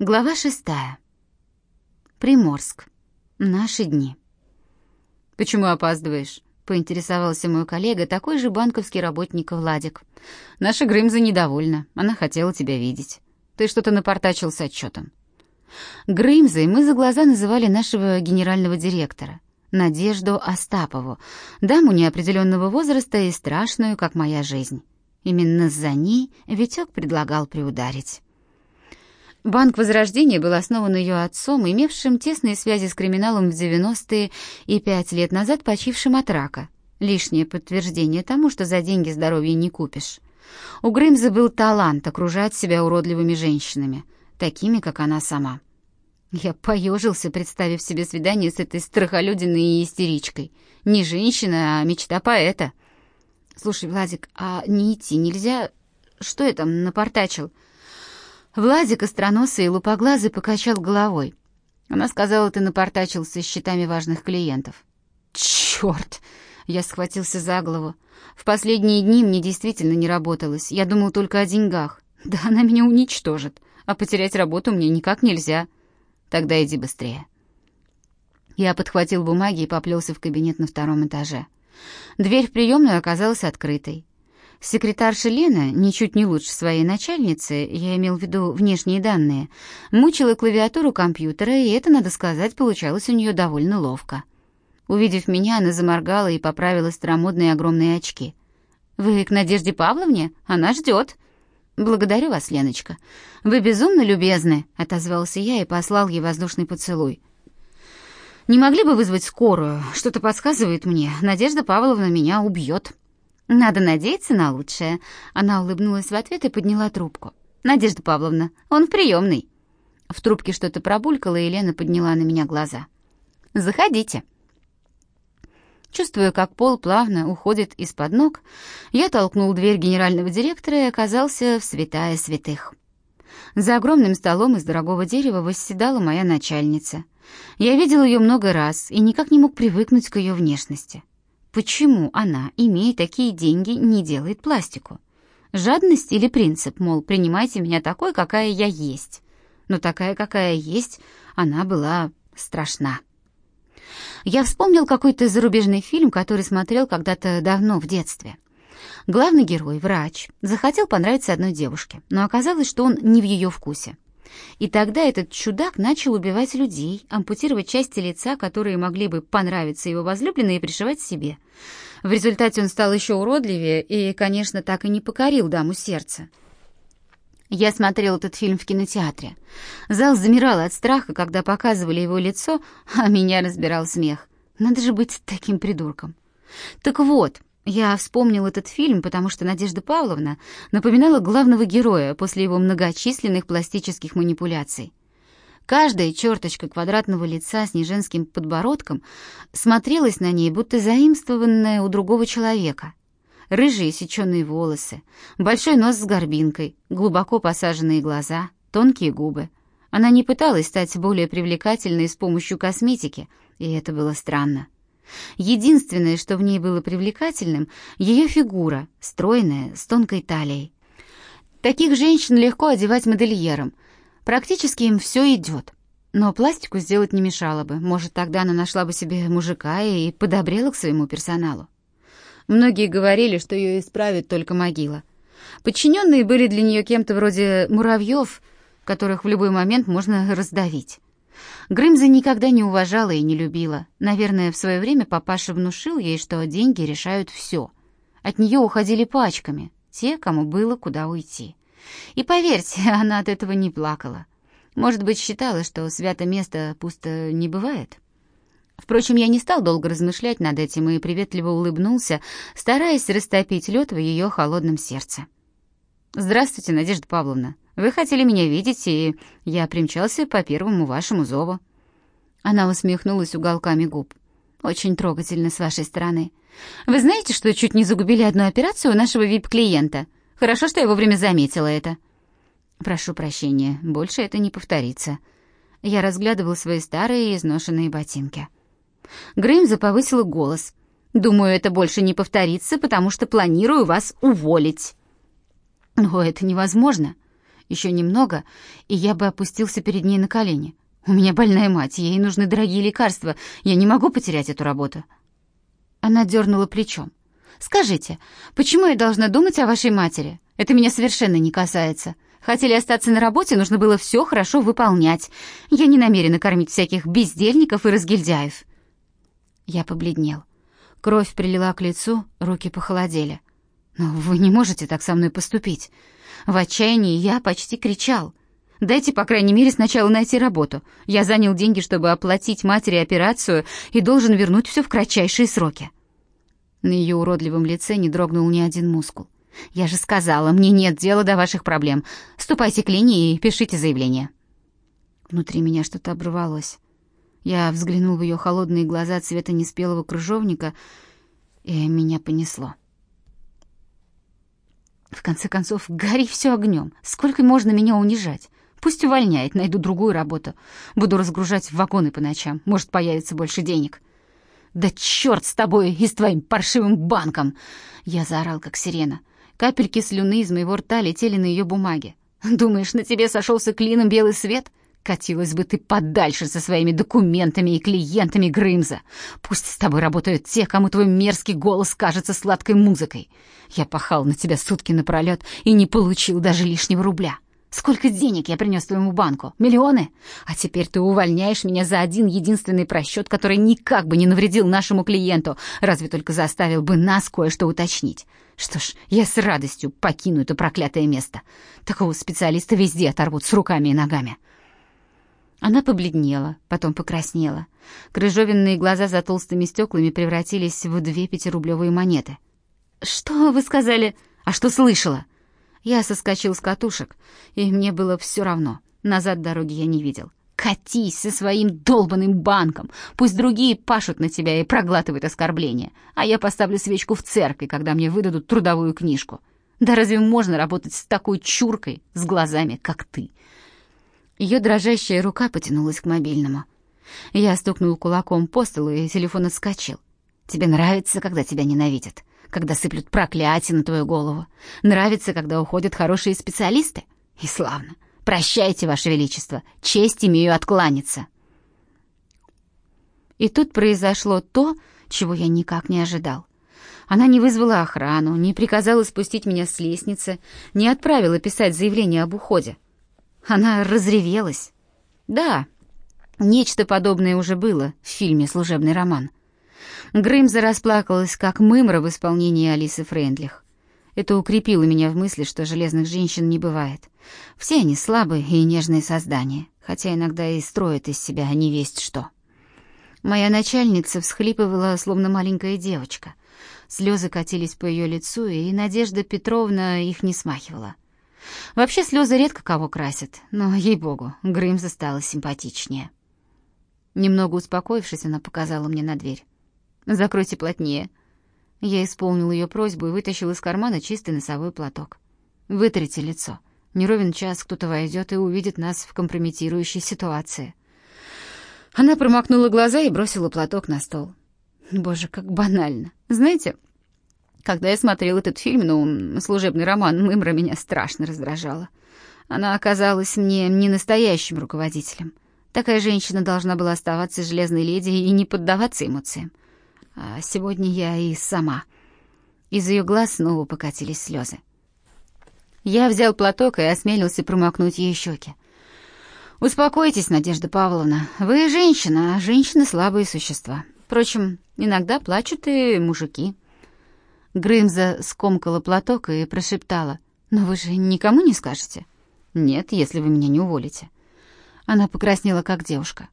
Глава шестая. Приморск. Наши дни. «Почему опаздываешь?» — поинтересовался мой коллега, такой же банковский работник Владик. «Наша Грымза недовольна. Она хотела тебя видеть. Ты что-то напортачил с отчетом». Грымзой мы за глаза называли нашего генерального директора, Надежду Остапову, даму неопределенного возраста и страшную, как моя жизнь. Именно за ней Витек предлагал приударить. Банк Возрождения был основан ее отцом, имевшим тесные связи с криминалом в 90-е и пять лет назад почившим от рака. Лишнее подтверждение тому, что за деньги здоровья не купишь. У Грымза был талант окружать себя уродливыми женщинами, такими, как она сама. Я поежился, представив себе свидание с этой страхолюдиной и истеричкой. Не женщина, а мечта поэта. «Слушай, Владик, а не идти нельзя? Что я там напортачил?» Владик остроносый и лупоглазый покачал головой. Она сказала, ты напортачился с счетами важных клиентов. Черт! Я схватился за голову. В последние дни мне действительно не работалось. Я думал только о деньгах. Да она меня уничтожит. А потерять работу мне никак нельзя. Тогда иди быстрее. Я подхватил бумаги и поплелся в кабинет на втором этаже. Дверь в приемную оказалась открытой. Секретарша Лена, ничуть не лучше своей начальницы, я имел в виду внешние данные, мучила клавиатуру компьютера, и это, надо сказать, получалось у нее довольно ловко. Увидев меня, она заморгала и поправила старомодные огромные очки. «Вы к Надежде Павловне? Она ждет». «Благодарю вас, Леночка. Вы безумно любезны», — отозвался я и послал ей воздушный поцелуй. «Не могли бы вызвать скорую? Что-то подсказывает мне. Надежда Павловна меня убьет». Надо надеяться на лучшее. Она улыбнулась в ответ и подняла трубку. Надежда Павловна, он в приемной. В трубке что-то пробулькало, и Елена подняла на меня глаза. Заходите. Чувствуя, как пол плавно уходит из-под ног, я толкнул дверь генерального директора и оказался в святая святых. За огромным столом из дорогого дерева восседала моя начальница. Я видел ее много раз и никак не мог привыкнуть к ее внешности. Почему она, имея такие деньги, не делает пластику? Жадность или принцип, мол, принимайте меня такой, какая я есть? Но такая, какая есть, она была страшна. Я вспомнил какой-то зарубежный фильм, который смотрел когда-то давно в детстве. Главный герой, врач, захотел понравиться одной девушке, но оказалось, что он не в ее вкусе. И тогда этот чудак начал убивать людей, ампутировать части лица, которые могли бы понравиться его возлюбленной, и пришивать себе. В результате он стал еще уродливее и, конечно, так и не покорил даму сердца. Я смотрел этот фильм в кинотеатре. Зал замирал от страха, когда показывали его лицо, а меня разбирал смех. Надо же быть таким придурком. Так вот, я вспомнил этот фильм, потому что Надежда Павловна напоминала главного героя после его многочисленных пластических манипуляций. Каждая черточка квадратного лица с неженским подбородком смотрелась на ней, будто заимствованная у другого человека. Рыжие сеченые волосы, большой нос с горбинкой, глубоко посаженные глаза, тонкие губы. Она не пыталась стать более привлекательной с помощью косметики, и это было странно. Единственное, что в ней было привлекательным, ее фигура, стройная, с тонкой талией. Таких женщин легко одевать модельером. Практически им все идет. Но пластику сделать не мешало бы. Может, тогда она нашла бы себе мужика и подобрела к своему персоналу. Многие говорили, что ее исправит только могила. Подчиненные были для нее кем-то вроде муравьев, которых в любой момент можно раздавить. Грымза никогда не уважала и не любила. Наверное, в свое время папаша внушил ей, что деньги решают все. От нее уходили пачками, те, кому было куда уйти. И поверьте, она от этого не плакала. Может быть, считала, что свято место пусто не бывает. Впрочем, я не стал долго размышлять над этим и приветливо улыбнулся, стараясь растопить лед в ее холодном сердце. «Здравствуйте, Надежда Павловна», вы хотели меня видеть, и я примчался по первому вашему зову». Она усмехнулась уголками губ. «Очень трогательно с вашей стороны. Вы знаете, что чуть не загубили одну операцию у нашего вип-клиента? Хорошо, что я вовремя заметила это». «Прошу прощения, больше это не повторится». Я разглядывал свои старые изношенные ботинки. Греймза повысила голос. «Думаю, это больше не повторится, потому что планирую вас уволить». «Но это невозможно. Еще немного, и я бы опустился перед ней на колени. У меня больная мать, ей нужны дорогие лекарства. Я не могу потерять эту работу. Она дернула плечом. Скажите, почему я должна думать о вашей матери? Это меня совершенно не касается. Хотели остаться на работе, нужно было все хорошо выполнять. Я не намерена кормить всяких бездельников и разгильдяев. Я побледнел. Кровь прилила к лицу, руки похолодели. «Но вы не можете так со мной поступить». В отчаянии я почти кричал. «Дайте, по крайней мере, сначала найти работу. Я занял деньги, чтобы оплатить матери операцию и должен вернуть все в кратчайшие сроки». На ее уродливом лице не дрогнул ни один мускул. «Я же сказала, мне нет дела до ваших проблем. Ступайте к линии и пишите заявление». Внутри меня что-то оборвалось. Я взглянул в ее холодные глаза цвета неспелого крыжовника, и меня понесло. В конце концов, гори все огнем. Сколько можно меня унижать? Пусть увольняет, найду другую работу. Буду разгружать вагоны по ночам. Может, появится больше денег. Да черт с тобой и с твоим паршивым банком! Я заорал, как сирена. Капельки слюны из моего рта летели на ее бумаге. Думаешь, на тебе сошелся клином белый свет? — Катилась бы ты подальше со своими документами и клиентами Грымза. Пусть с тобой работают те, кому твой мерзкий голос кажется сладкой музыкой. Я пахал на тебя сутки напролет и не получил даже лишнего рубля. Сколько денег я принес твоему банку? Миллионы? А теперь ты увольняешь меня за один единственный просчет, который никак бы не навредил нашему клиенту, разве только заставил бы нас кое-что уточнить. Что ж, я с радостью покину это проклятое место. Такого специалиста везде оторвут с руками и ногами. Она побледнела, потом покраснела. Крыжовенные глаза за толстыми стеклами превратились в две пятирублевые монеты. «Что вы сказали? А что слышала?» Я соскочил с катушек, и мне было все равно. Назад дороги я не видел. «Катись со своим долбанным банком! Пусть другие пашут на тебя и проглатывают оскорбления, а я поставлю свечку в церкви, когда мне выдадут трудовую книжку. Да разве можно работать с такой чуркой, с глазами, как ты?» Ее дрожащая рука потянулась к мобильному. Я стукнул кулаком по столу, и телефон отскочил. «Тебе нравится, когда тебя ненавидят? Когда сыплют проклятия на твою голову? Нравится, когда уходят хорошие специалисты? И славно! Прощайте, Ваше Величество! Честь имею откланяться!» И тут произошло то, чего я никак не ожидал. Она не вызвала охрану, не приказала спустить меня с лестницы, не отправила писать заявление об уходе. Она разревелась. Да, нечто подобное уже было в фильме «Служебный роман». Грымза расплакалась, как мымра в исполнении Алисы Френдлих. Это укрепило меня в мысли, что железных женщин не бывает. Все они слабые и нежные создания, хотя иногда и строят из себя невесть что. Моя начальница всхлипывала, словно маленькая девочка. Слезы катились по ее лицу, и Надежда Петровна их не смахивала. Вообще слезы редко кого красят, но, ей-богу, Грымза стала симпатичнее. Немного успокоившись, она показала мне на дверь. «Закройте плотнее». Я исполнил ее просьбу и вытащил из кармана чистый носовой платок. «Вытрите лицо. Не ровен час кто-то войдет и увидит нас в компрометирующей ситуации». Она промокнула глаза и бросила платок на стол. Боже, как банально. Знаете, когда я смотрел этот фильм, ну, служебный роман, Мымра меня страшно раздражала. Она оказалась мне не настоящим руководителем. Такая женщина должна была оставаться железной леди и не поддаваться эмоциям. А сегодня я и сама. Из ее глаз снова покатились слезы. Я взял платок и осмелился промокнуть ей щеки. «Успокойтесь, Надежда Павловна. Вы женщина, а женщины — слабые существа. Впрочем, иногда плачут и мужики». Грымза скомкала платок и прошептала. «Но вы же никому не скажете?» «Нет, если вы меня не уволите». Она покраснела, как девушка.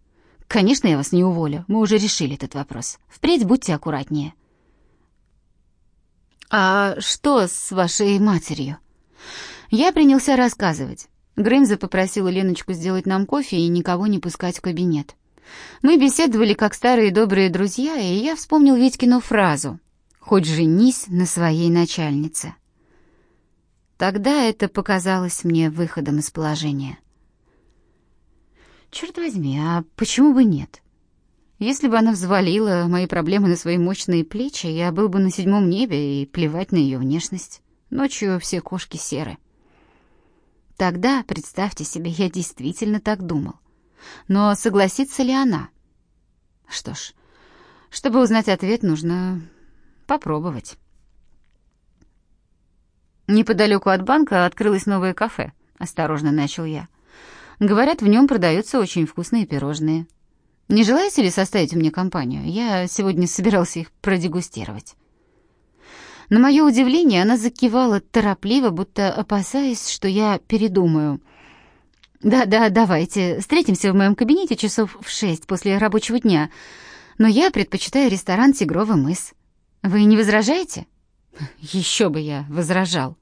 «Конечно, я вас не уволю. Мы уже решили этот вопрос. Впредь будьте аккуратнее». «А что с вашей матерью?» Я принялся рассказывать. Грымза попросила Леночку сделать нам кофе и никого не пускать в кабинет. Мы беседовали как старые добрые друзья, и я вспомнил Витькину фразу — хоть женись на своей начальнице. Тогда это показалось мне выходом из положения. Черт возьми, а почему бы нет? Если бы она взвалила мои проблемы на свои мощные плечи, я был бы на седьмом небе и плевать на ее внешность. Ночью все кошки серы. тогда, представьте себе, я действительно так думал. Но согласится ли она? Что ж, чтобы узнать ответ, нужно попробовать. Неподалеку от банка открылось новое кафе, осторожно начал я. Говорят, в нем продаются очень вкусные пирожные. Не желаете ли составить мне компанию? Я сегодня собирался их продегустировать. На мое удивление, она закивала торопливо, будто опасаясь, что я передумаю. «Да-да, давайте, встретимся в моем кабинете часов в шесть после рабочего дня, но я предпочитаю ресторан «Тигровый мыс». Вы не возражаете?» «Еще бы я возражал».